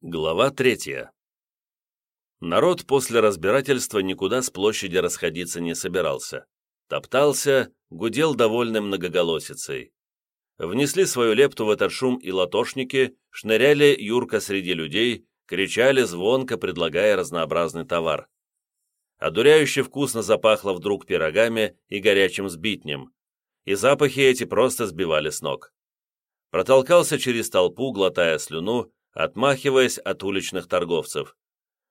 Глава третья. Народ после разбирательства никуда с площади расходиться не собирался. Топтался, гудел довольным многоголосицей. Внесли свою лепту в этот шум и латошники, шныряли Юрка среди людей, кричали звонко, предлагая разнообразный товар. Одуряюще вкусно запахло вдруг пирогами и горячим сбитнем, и запахи эти просто сбивали с ног. Протолкался через толпу, глотая слюну, отмахиваясь от уличных торговцев.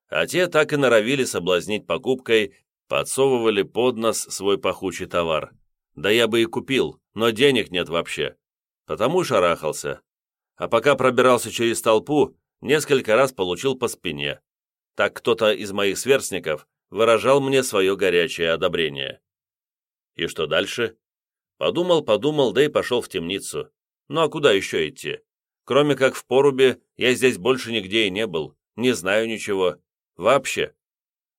А те так и норовили соблазнить покупкой, подсовывали под нос свой пахучий товар. Да я бы и купил, но денег нет вообще. Потому шарахался. А пока пробирался через толпу, несколько раз получил по спине. Так кто-то из моих сверстников выражал мне свое горячее одобрение. И что дальше? Подумал, подумал, да и пошел в темницу. Ну а куда еще идти? Кроме как в порубе, я здесь больше нигде и не был, не знаю ничего. Вообще.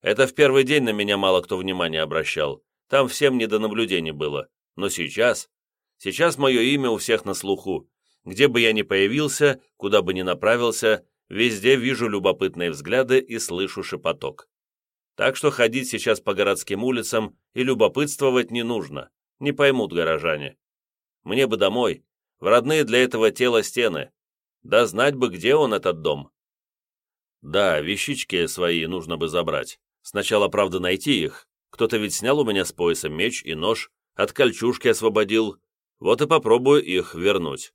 Это в первый день на меня мало кто внимания обращал. Там всем не до наблюдений было. Но сейчас... Сейчас мое имя у всех на слуху. Где бы я ни появился, куда бы ни направился, везде вижу любопытные взгляды и слышу шепоток. Так что ходить сейчас по городским улицам и любопытствовать не нужно. Не поймут горожане. Мне бы домой. В родные для этого тела стены. Да знать бы, где он, этот дом. Да, вещички свои нужно бы забрать. Сначала, правда, найти их. Кто-то ведь снял у меня с пояса меч и нож, от кольчужки освободил. Вот и попробую их вернуть.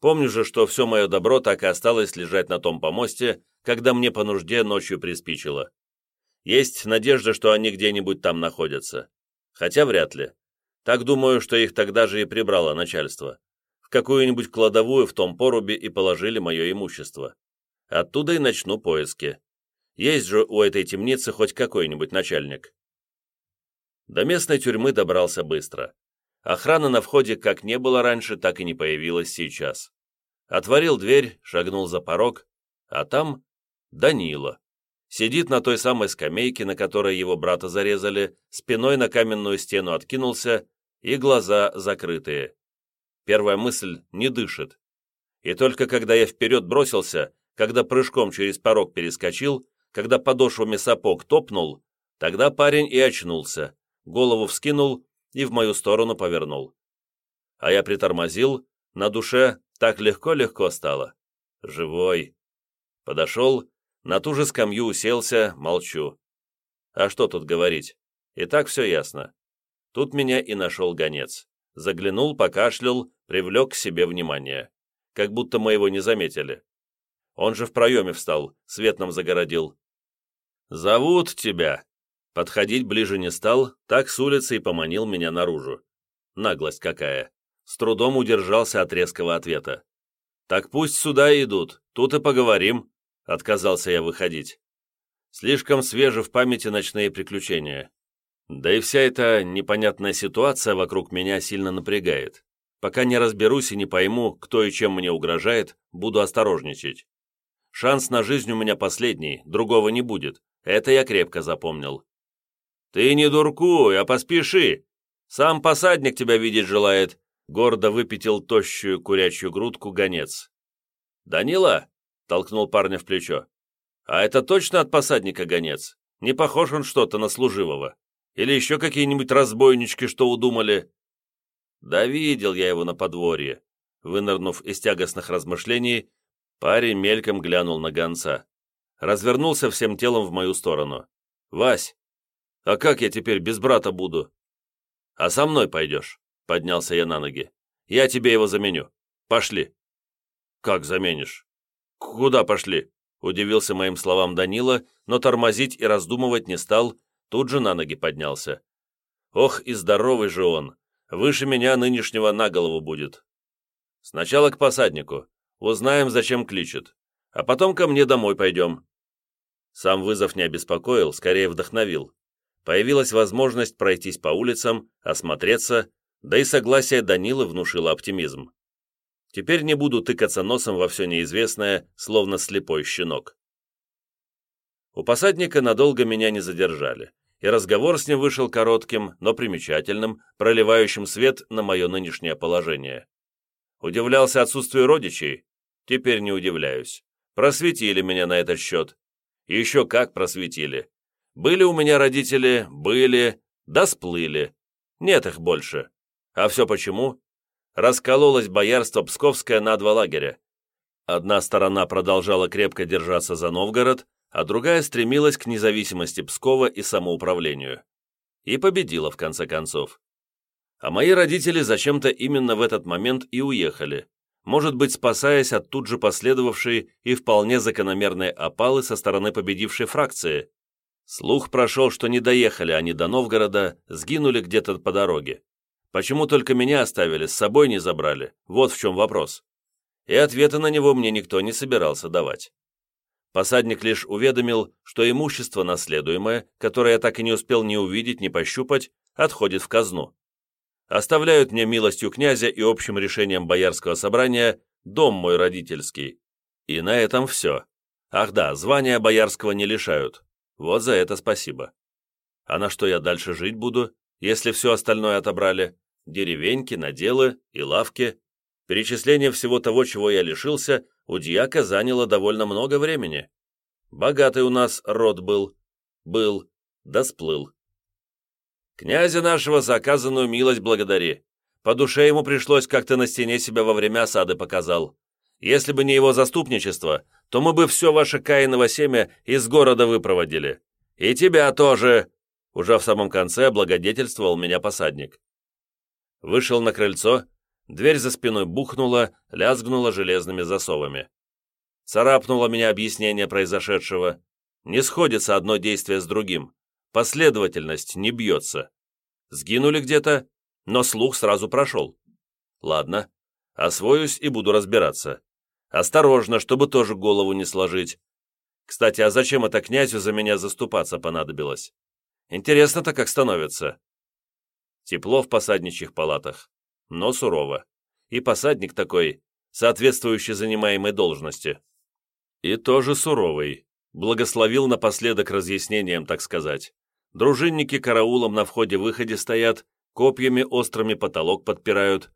Помню же, что все мое добро так и осталось лежать на том помосте, когда мне по нужде ночью приспичило. Есть надежда, что они где-нибудь там находятся. Хотя вряд ли. Так думаю, что их тогда же и прибрало начальство в какую-нибудь кладовую в том порубе и положили мое имущество. Оттуда и начну поиски. Есть же у этой темницы хоть какой-нибудь начальник. До местной тюрьмы добрался быстро. Охраны на входе как не было раньше, так и не появилась сейчас. Отворил дверь, шагнул за порог, а там Данила. Сидит на той самой скамейке, на которой его брата зарезали, спиной на каменную стену откинулся и глаза закрытые. Первая мысль — не дышит. И только когда я вперед бросился, когда прыжком через порог перескочил, когда подошвами сапог топнул, тогда парень и очнулся, голову вскинул и в мою сторону повернул. А я притормозил, на душе так легко-легко стало. Живой. Подошел, на ту же скамью уселся, молчу. А что тут говорить? И так все ясно. Тут меня и нашел гонец. Заглянул, покашлял, привлек к себе внимание. Как будто мы его не заметили. Он же в проеме встал, свет нам загородил. «Зовут тебя!» Подходить ближе не стал, так с улицы и поманил меня наружу. Наглость какая! С трудом удержался от резкого ответа. «Так пусть сюда идут, тут и поговорим», — отказался я выходить. Слишком свежи в памяти ночные приключения. Да и вся эта непонятная ситуация вокруг меня сильно напрягает. Пока не разберусь и не пойму, кто и чем мне угрожает, буду осторожничать. Шанс на жизнь у меня последний, другого не будет. Это я крепко запомнил. «Ты не дуркуй, а поспеши! Сам посадник тебя видеть желает!» Гордо выпятил тощую курячью грудку гонец. «Данила?» — толкнул парня в плечо. «А это точно от посадника гонец? Не похож он что-то на служивого?» Или еще какие-нибудь разбойнички, что удумали?» «Да видел я его на подворье». Вынырнув из тягостных размышлений, парень мельком глянул на гонца. Развернулся всем телом в мою сторону. «Вась, а как я теперь без брата буду?» «А со мной пойдешь», — поднялся я на ноги. «Я тебе его заменю. Пошли». «Как заменишь?» «Куда пошли?» — удивился моим словам Данила, но тормозить и раздумывать не стал, Тут же на ноги поднялся. Ох, и здоровый же он. Выше меня нынешнего на голову будет. Сначала к посаднику. Узнаем, зачем кличет. А потом ко мне домой пойдем. Сам вызов не обеспокоил, скорее вдохновил. Появилась возможность пройтись по улицам, осмотреться, да и согласие Данилы внушило оптимизм. Теперь не буду тыкаться носом во все неизвестное, словно слепой щенок. У посадника надолго меня не задержали, и разговор с ним вышел коротким, но примечательным, проливающим свет на мое нынешнее положение. Удивлялся отсутствию родичей? Теперь не удивляюсь. Просветили меня на этот счет. Еще как просветили. Были у меня родители, были, да сплыли. Нет их больше. А все почему? Раскололось боярство Псковское на два лагеря. Одна сторона продолжала крепко держаться за Новгород, а другая стремилась к независимости Пскова и самоуправлению. И победила, в конце концов. А мои родители зачем-то именно в этот момент и уехали, может быть, спасаясь от тут же последовавшей и вполне закономерной опалы со стороны победившей фракции. Слух прошел, что не доехали они до Новгорода, сгинули где-то по дороге. Почему только меня оставили, с собой не забрали? Вот в чем вопрос и ответа на него мне никто не собирался давать. Посадник лишь уведомил, что имущество наследуемое, которое я так и не успел ни увидеть, ни пощупать, отходит в казну. Оставляют мне милостью князя и общим решением боярского собрания дом мой родительский. И на этом все. Ах да, звания боярского не лишают. Вот за это спасибо. А на что я дальше жить буду, если все остальное отобрали? Деревеньки, наделы и лавки. Перечисление всего того, чего я лишился, у дьяка заняло довольно много времени. Богатый у нас род был. Был, да сплыл. Князя нашего за оказанную милость благодари. По душе ему пришлось, как то на стене себя во время осады показал. Если бы не его заступничество, то мы бы все ваше Каиново семя из города выпроводили. И тебя тоже!» Уже в самом конце благодетельствовал меня посадник. Вышел на крыльцо, Дверь за спиной бухнула, лязгнула железными засовами. Царапнуло меня объяснение произошедшего. Не сходится одно действие с другим. Последовательность не бьется. Сгинули где-то, но слух сразу прошел. Ладно, освоюсь и буду разбираться. Осторожно, чтобы тоже голову не сложить. Кстати, а зачем это князю за меня заступаться понадобилось? Интересно-то как становится. Тепло в посадничьих палатах но сурово. И посадник такой, соответствующий занимаемой должности. И тоже суровый. Благословил напоследок разъяснением, так сказать. Дружинники караулом на входе-выходе стоят, копьями острыми потолок подпирают.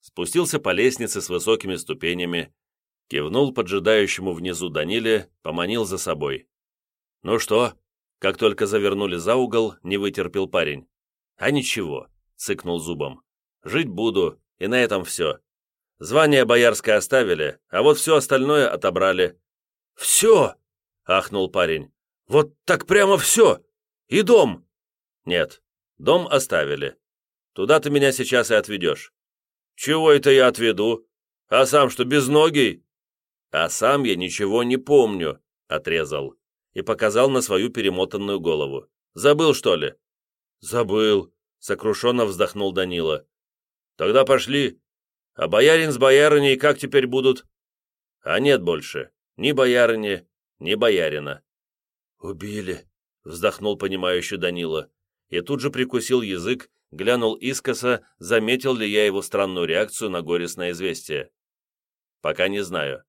Спустился по лестнице с высокими ступенями, кивнул поджидающему внизу Даниле, поманил за собой. «Ну что?» Как только завернули за угол, не вытерпел парень. «А ничего», — цыкнул зубом. Жить буду, и на этом все. Звание боярское оставили, а вот все остальное отобрали». «Все!» — ахнул парень. «Вот так прямо все! И дом!» «Нет, дом оставили. Туда ты меня сейчас и отведешь». «Чего это я отведу? А сам что, безногий?» «А сам я ничего не помню», — отрезал и показал на свою перемотанную голову. «Забыл, что ли?» «Забыл», — сокрушенно вздохнул Данила. Тогда пошли. А боярин с боярыней как теперь будут? А нет больше. Ни боярыни, ни боярина. Убили, вздохнул понимающий Данила. И тут же прикусил язык, глянул искоса, заметил ли я его странную реакцию на горестное известие. Пока не знаю.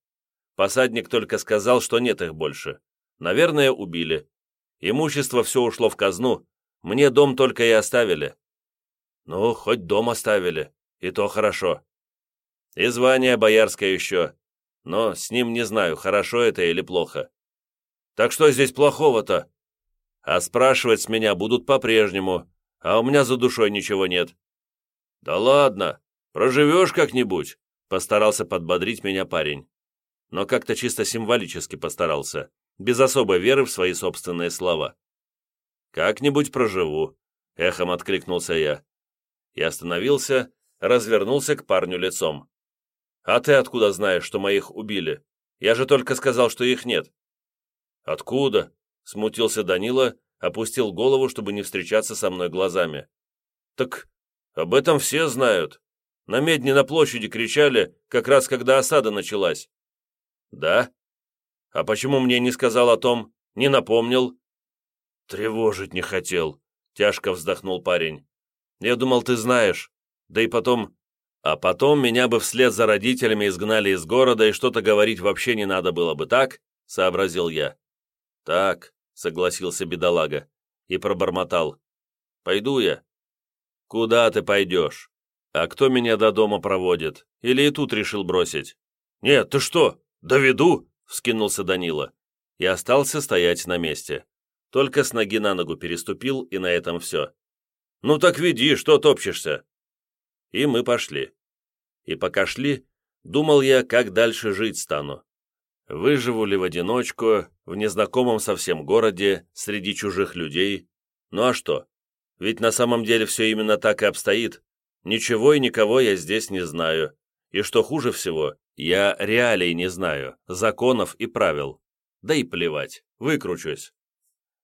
Посадник только сказал, что нет их больше. Наверное, убили. Имущество все ушло в казну. Мне дом только и оставили. Ну, хоть дом оставили и то хорошо. И звание боярское еще, но с ним не знаю, хорошо это или плохо. Так что здесь плохого-то? А спрашивать с меня будут по-прежнему, а у меня за душой ничего нет. Да ладно, проживешь как-нибудь, постарался подбодрить меня парень. Но как-то чисто символически постарался, без особой веры в свои собственные слова. «Как-нибудь проживу», — эхом откликнулся я. И остановился, развернулся к парню лицом. «А ты откуда знаешь, что моих убили? Я же только сказал, что их нет». «Откуда?» — смутился Данила, опустил голову, чтобы не встречаться со мной глазами. «Так об этом все знают. На медне на площади кричали, как раз когда осада началась». «Да? А почему мне не сказал о том, не напомнил?» «Тревожить не хотел», — тяжко вздохнул парень. «Я думал, ты знаешь. Да и потом... А потом меня бы вслед за родителями изгнали из города, и что-то говорить вообще не надо было бы, так?» — сообразил я. «Так», — согласился бедолага и пробормотал. «Пойду я». «Куда ты пойдешь? А кто меня до дома проводит? Или и тут решил бросить?» «Нет, ты что, доведу?» вскинулся Данила и остался стоять на месте. Только с ноги на ногу переступил, и на этом все. «Ну так веди, что топчешься?» И мы пошли. И пока шли, думал я, как дальше жить стану. Выживу ли в одиночку, в незнакомом совсем городе, среди чужих людей? Ну а что? Ведь на самом деле все именно так и обстоит. Ничего и никого я здесь не знаю. И что хуже всего, я реалий не знаю, законов и правил. Да и плевать, выкручусь.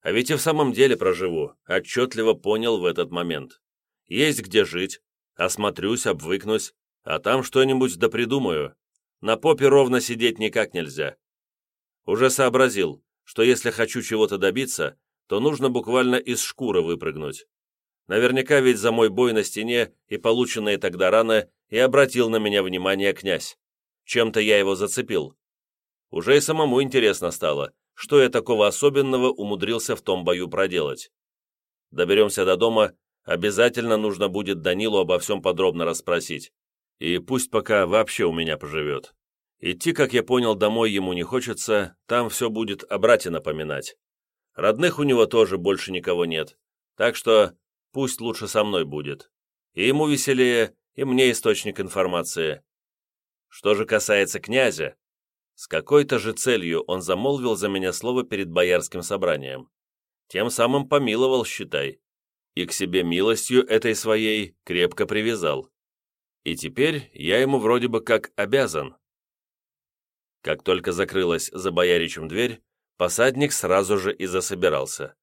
А ведь и в самом деле проживу, отчетливо понял в этот момент. Есть где жить, осмотрюсь, обвыкнусь, а там что-нибудь да придумаю. На попе ровно сидеть никак нельзя. Уже сообразил, что если хочу чего-то добиться, то нужно буквально из шкуры выпрыгнуть. Наверняка ведь за мой бой на стене и полученные тогда раны и обратил на меня внимание князь. Чем-то я его зацепил. Уже и самому интересно стало, что я такого особенного умудрился в том бою проделать. Доберемся до дома, обязательно нужно будет Данилу обо всем подробно расспросить. И пусть пока вообще у меня поживет. Идти, как я понял, домой ему не хочется, там все будет о брате напоминать. Родных у него тоже больше никого нет, так что пусть лучше со мной будет. И ему веселее, и мне источник информации. Что же касается князя, с какой-то же целью он замолвил за меня слово перед боярским собранием. Тем самым помиловал, считай. И к себе милостью этой своей крепко привязал. И теперь я ему вроде бы как обязан. Как только закрылась за бояричем дверь, посадник сразу же и засобирался.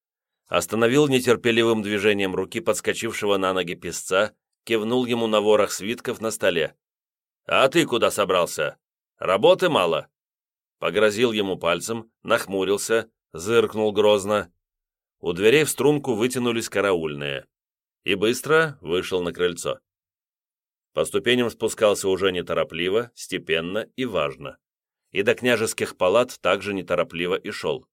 Остановил нетерпеливым движением руки подскочившего на ноги песца, кивнул ему на ворох свитков на столе. «А ты куда собрался? Работы мало?» Погрозил ему пальцем, нахмурился, зыркнул грозно. У дверей в струнку вытянулись караульные. И быстро вышел на крыльцо. По ступеням спускался уже неторопливо, степенно и важно и до княжеских палат также неторопливо и шел.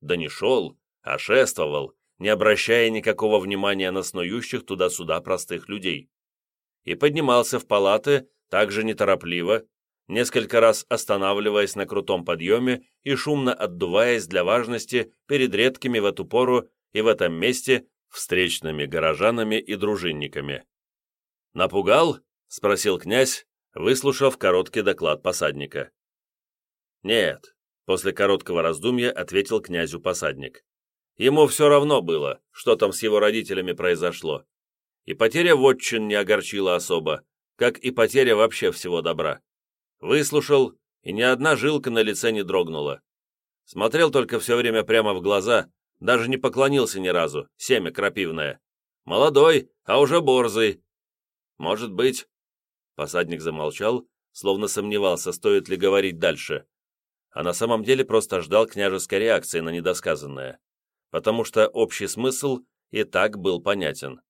Да не шел, а шествовал, не обращая никакого внимания на снующих туда-сюда простых людей. И поднимался в палаты также неторопливо, несколько раз останавливаясь на крутом подъеме и шумно отдуваясь для важности перед редкими в эту пору и в этом месте встречными горожанами и дружинниками. «Напугал?» — спросил князь, выслушав короткий доклад посадника. «Нет», — после короткого раздумья ответил князю посадник. Ему все равно было, что там с его родителями произошло. И потеря вотчин не огорчила особо, как и потеря вообще всего добра. Выслушал, и ни одна жилка на лице не дрогнула. Смотрел только все время прямо в глаза, даже не поклонился ни разу, семя крапивное. Молодой, а уже борзый. Может быть... Посадник замолчал, словно сомневался, стоит ли говорить дальше а на самом деле просто ждал княжеской реакции на недосказанное, потому что общий смысл и так был понятен.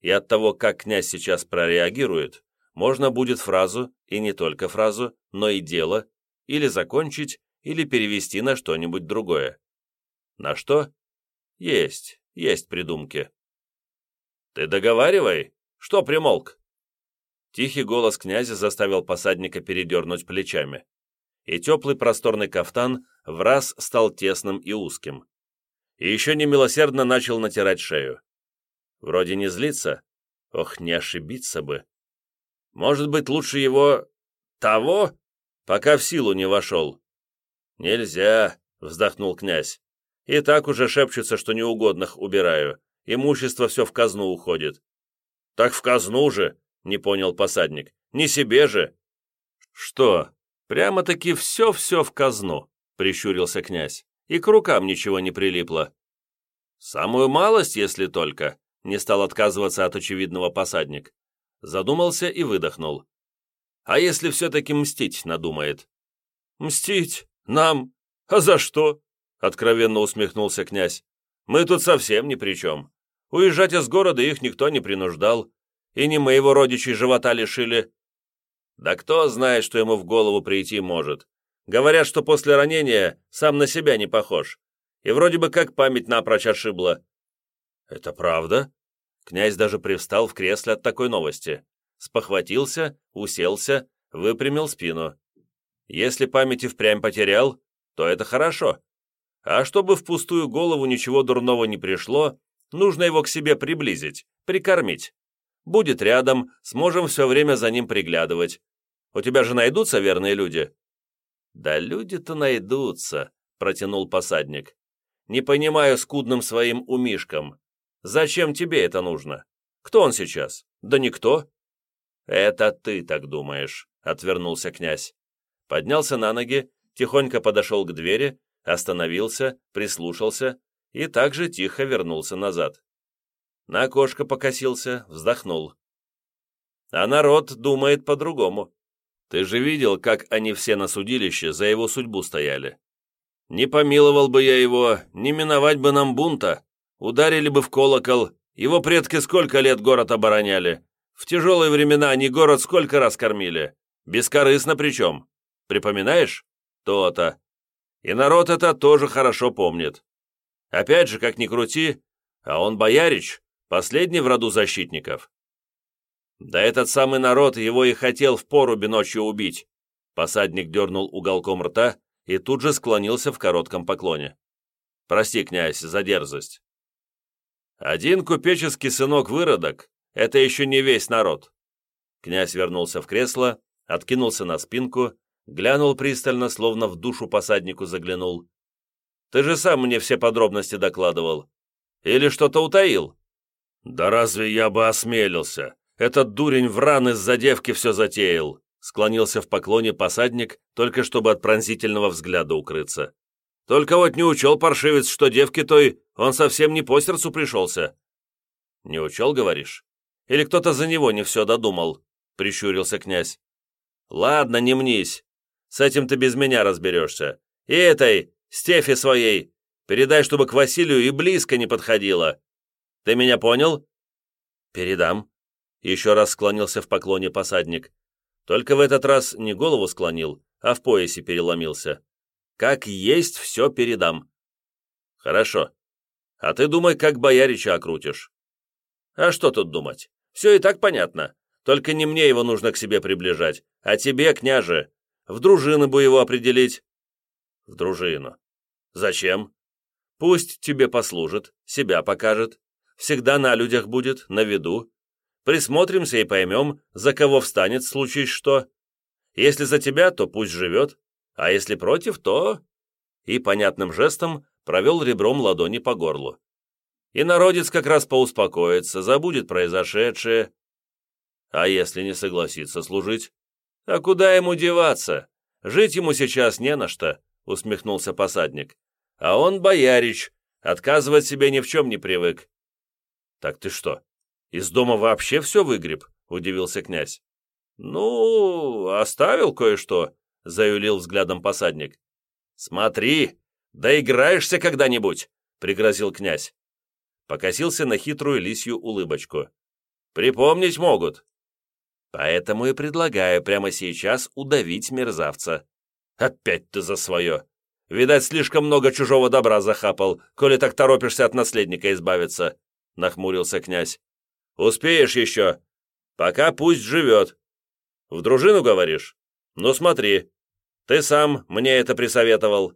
И от того, как князь сейчас прореагирует, можно будет фразу, и не только фразу, но и дело, или закончить, или перевести на что-нибудь другое. На что? Есть, есть придумки. «Ты договаривай! Что примолк?» Тихий голос князя заставил посадника передернуть плечами и теплый просторный кафтан в раз стал тесным и узким. И еще немилосердно начал натирать шею. Вроде не злиться, ох, не ошибиться бы. Может быть, лучше его... того, пока в силу не вошел. Нельзя, вздохнул князь. И так уже шепчется, что неугодных убираю. Имущество все в казну уходит. Так в казну же, не понял посадник. Не себе же. Что, «Прямо-таки все-все в казну», — прищурился князь, «и к рукам ничего не прилипло». «Самую малость, если только», — не стал отказываться от очевидного посадник. Задумался и выдохнул. «А если все-таки мстить надумает?» «Мстить? Нам? А за что?» — откровенно усмехнулся князь. «Мы тут совсем ни при чем. Уезжать из города их никто не принуждал, и не мы его родичей живота лишили, да кто знает, что ему в голову прийти может. Говорят, что после ранения сам на себя не похож. И вроде бы как память напрочь ошибла. Это правда? Князь даже привстал в кресле от такой новости. Спохватился, уселся, выпрямил спину. Если память и впрямь потерял, то это хорошо. А чтобы в пустую голову ничего дурного не пришло, нужно его к себе приблизить, прикормить. Будет рядом, сможем все время за ним приглядывать. У тебя же найдутся верные люди?» «Да люди-то найдутся», — протянул посадник. «Не понимаю скудным своим умишкам. Зачем тебе это нужно? Кто он сейчас? Да никто». «Это ты так думаешь», — отвернулся князь. Поднялся на ноги, тихонько подошел к двери, остановился, прислушался и также тихо вернулся назад. На окошко покосился, вздохнул. А народ думает по-другому. Ты же видел, как они все на судилище за его судьбу стояли. Не помиловал бы я его, не миновать бы нам бунта. Ударили бы в колокол. Его предки сколько лет город обороняли. В тяжелые времена они город сколько раз кормили. Бескорыстно причем. Припоминаешь? То-то. И народ это тоже хорошо помнит. Опять же, как ни крути, а он боярич, последний в роду защитников. Да этот самый народ его и хотел в поруби ночью убить. Посадник дернул уголком рта и тут же склонился в коротком поклоне. «Прости, князь, за дерзость». «Один купеческий сынок-выродок — это еще не весь народ». Князь вернулся в кресло, откинулся на спинку, глянул пристально, словно в душу посаднику заглянул. «Ты же сам мне все подробности докладывал. Или что-то утаил?» «Да разве я бы осмелился? Этот дурень в раны из-за девки все затеял!» Склонился в поклоне посадник, только чтобы от пронзительного взгляда укрыться. «Только вот не учел паршивец, что девки той он совсем не по сердцу пришелся». «Не учел, говоришь? Или кто-то за него не все додумал?» — прищурился князь. «Ладно, не мнись. С этим ты без меня разберешься. И этой, Стефи своей, передай, чтобы к Василию и близко не подходила. Ты меня понял?» «Передам», — еще раз склонился в поклоне посадник. Только в этот раз не голову склонил, а в поясе переломился. «Как есть, все передам». «Хорошо. А ты думай, как боярича окрутишь». «А что тут думать? Все и так понятно. Только не мне его нужно к себе приближать, а тебе, княже. В дружины бы его определить». «В дружину. Зачем?» «Пусть тебе послужит, себя покажет всегда на людях будет, на виду. Присмотримся и поймем, за кого встанет, случись что. Если за тебя, то пусть живет, а если против, то...» И понятным жестом провел ребром ладони по горлу. И народец как раз поуспокоится, забудет произошедшее. А если не согласится служить? А куда ему деваться? Жить ему сейчас не на что, усмехнулся посадник. А он боярич, отказывать себе ни в чем не привык. «Так ты что, из дома вообще все выгреб?» — удивился князь. «Ну, оставил кое-что», — заюлил взглядом посадник. «Смотри, доиграешься когда-нибудь», — пригрозил князь. Покосился на хитрую лисью улыбочку. «Припомнить могут». «Поэтому и предлагаю прямо сейчас удавить мерзавца». «Опять ты за свое. Видать, слишком много чужого добра захапал, коли так торопишься от наследника избавиться. — нахмурился князь. «Успеешь еще. Пока пусть живет. В дружину, говоришь? Ну смотри, ты сам мне это присоветовал».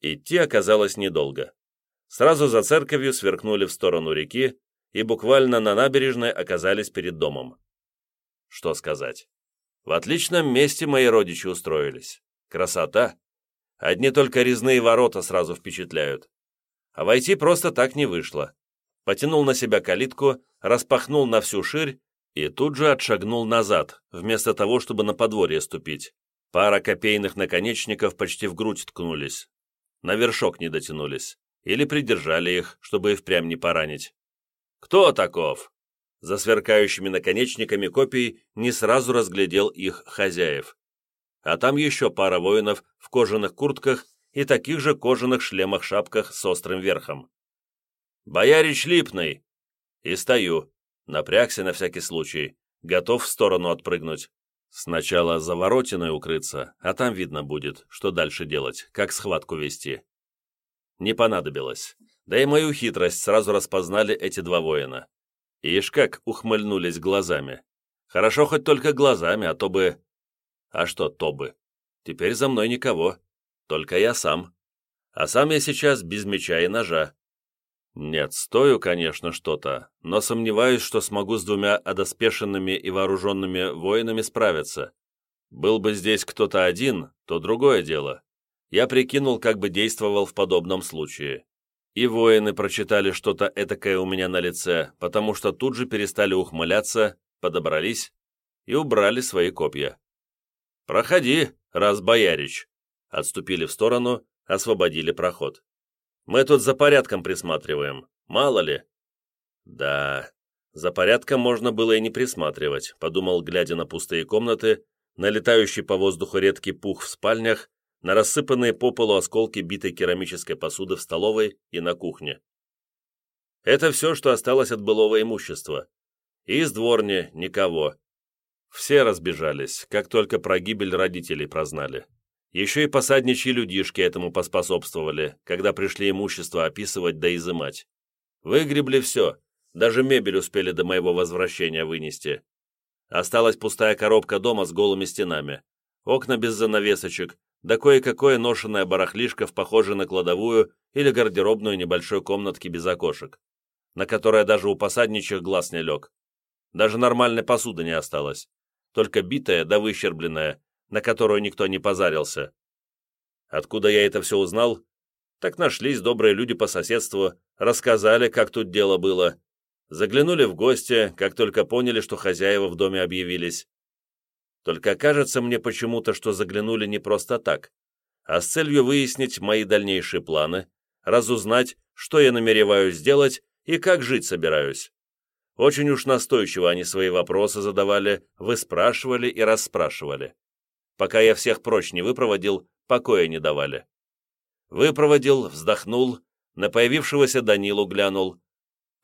Идти оказалось недолго. Сразу за церковью сверкнули в сторону реки и буквально на набережной оказались перед домом. Что сказать? В отличном месте мои родичи устроились. Красота! Одни только резные ворота сразу впечатляют а войти просто так не вышло. Потянул на себя калитку, распахнул на всю ширь и тут же отшагнул назад, вместо того, чтобы на подворье ступить. Пара копейных наконечников почти в грудь ткнулись. На вершок не дотянулись. Или придержали их, чтобы и впрямь не поранить. «Кто таков?» За сверкающими наконечниками копий не сразу разглядел их хозяев. А там еще пара воинов в кожаных куртках и таких же кожаных шлемах-шапках с острым верхом. «Боярич Липный!» И стою, напрягся на всякий случай, готов в сторону отпрыгнуть. Сначала за воротиной укрыться, а там видно будет, что дальше делать, как схватку вести. Не понадобилось. Да и мою хитрость сразу распознали эти два воина. Ишь как ухмыльнулись глазами. Хорошо хоть только глазами, а то бы... А что то бы? Теперь за мной никого, только я сам. А сам я сейчас без меча и ножа. Нет, стою, конечно, что-то, но сомневаюсь, что смогу с двумя одоспешенными и вооруженными воинами справиться. Был бы здесь кто-то один, то другое дело. Я прикинул, как бы действовал в подобном случае. И воины прочитали что-то этакое у меня на лице, потому что тут же перестали ухмыляться, подобрались и убрали свои копья. «Проходи, раз боярич!» Отступили в сторону, освободили проход. «Мы тут за порядком присматриваем, мало ли». «Да, за порядком можно было и не присматривать», подумал, глядя на пустые комнаты, на летающий по воздуху редкий пух в спальнях, на рассыпанные по полу осколки битой керамической посуды в столовой и на кухне. Это все, что осталось от былого имущества. И из дворни никого. Все разбежались, как только про гибель родителей прознали. Еще и посадничьи людишки этому поспособствовали, когда пришли имущество описывать да изымать. Выгребли все, даже мебель успели до моего возвращения вынести. Осталась пустая коробка дома с голыми стенами, окна без занавесочек, да кое-какое ношенное барахлишко в похожей на кладовую или гардеробную небольшой комнатки без окошек, на которое даже у посадничьих глаз не лег. Даже нормальной посуды не осталось, только битая да выщербленная, на которую никто не позарился. Откуда я это все узнал? Так нашлись добрые люди по соседству, рассказали, как тут дело было. Заглянули в гости, как только поняли, что хозяева в доме объявились. Только кажется мне почему-то, что заглянули не просто так, а с целью выяснить мои дальнейшие планы, разузнать, что я намереваюсь сделать и как жить собираюсь. Очень уж настойчиво они свои вопросы задавали, выспрашивали и расспрашивали. Пока я всех прочь не выпроводил, покоя не давали. Выпроводил, вздохнул, на появившегося Данилу глянул,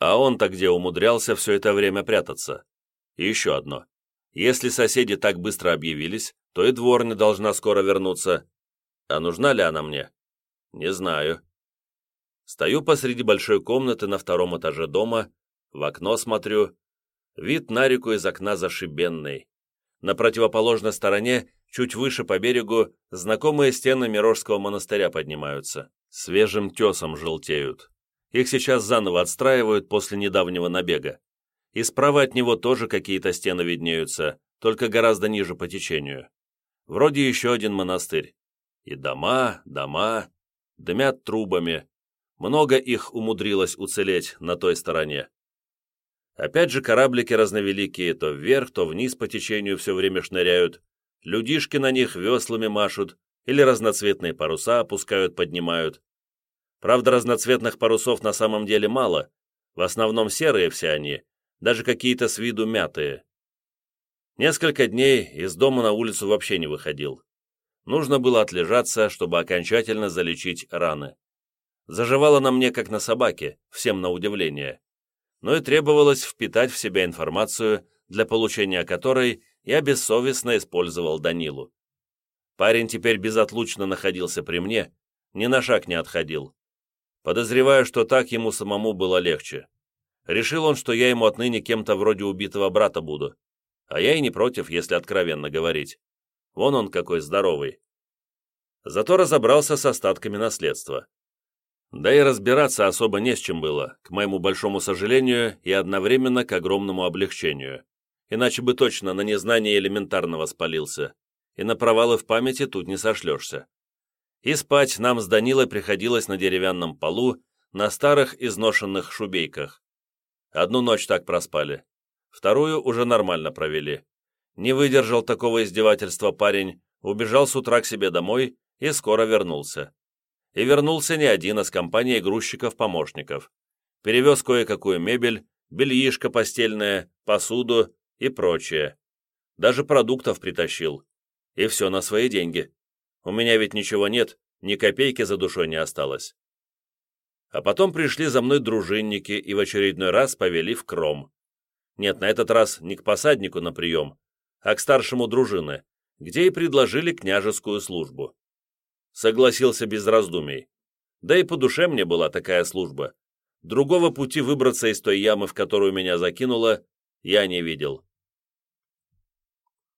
а он-то где умудрялся все это время прятаться. И еще одно. Если соседи так быстро объявились, то и дворня должна скоро вернуться. А нужна ли она мне? Не знаю. Стою посреди большой комнаты на втором этаже дома, в окно смотрю. Вид на реку из окна зашибенный. На противоположной стороне, чуть выше по берегу, знакомые стены Мирожского монастыря поднимаются. Свежим тесом желтеют. Их сейчас заново отстраивают после недавнего набега и справа от него тоже какие-то стены виднеются, только гораздо ниже по течению. Вроде еще один монастырь. И дома, дома, дымят трубами. Много их умудрилось уцелеть на той стороне. Опять же кораблики разновеликие то вверх, то вниз по течению все время шныряют, людишки на них веслами машут или разноцветные паруса опускают, поднимают. Правда, разноцветных парусов на самом деле мало, в основном серые все они, даже какие-то с виду мятые. Несколько дней из дома на улицу вообще не выходил. Нужно было отлежаться, чтобы окончательно залечить раны. Заживало на мне, как на собаке, всем на удивление. Но и требовалось впитать в себя информацию, для получения которой я бессовестно использовал Данилу. Парень теперь безотлучно находился при мне, ни на шаг не отходил. Подозреваю, что так ему самому было легче. Решил он, что я ему отныне кем-то вроде убитого брата буду. А я и не против, если откровенно говорить. Вон он какой здоровый. Зато разобрался с остатками наследства. Да и разбираться особо не с чем было, к моему большому сожалению и одновременно к огромному облегчению. Иначе бы точно на незнание элементарного спалился. И на провалы в памяти тут не сошлешься. И спать нам с Данилой приходилось на деревянном полу, на старых изношенных шубейках. Одну ночь так проспали. Вторую уже нормально провели. Не выдержал такого издевательства парень, убежал с утра к себе домой и скоро вернулся. И вернулся не один, а с компанией грузчиков-помощников. Перевез кое-какую мебель, бельишко постельное, посуду и прочее. Даже продуктов притащил. И все на свои деньги. У меня ведь ничего нет, ни копейки за душой не осталось. А потом пришли за мной дружинники и в очередной раз повели в кром. Нет, на этот раз не к посаднику на прием, а к старшему дружины, где и предложили княжескую службу. Согласился без раздумий. Да и по душе мне была такая служба. Другого пути выбраться из той ямы, в которую меня закинуло, я не видел.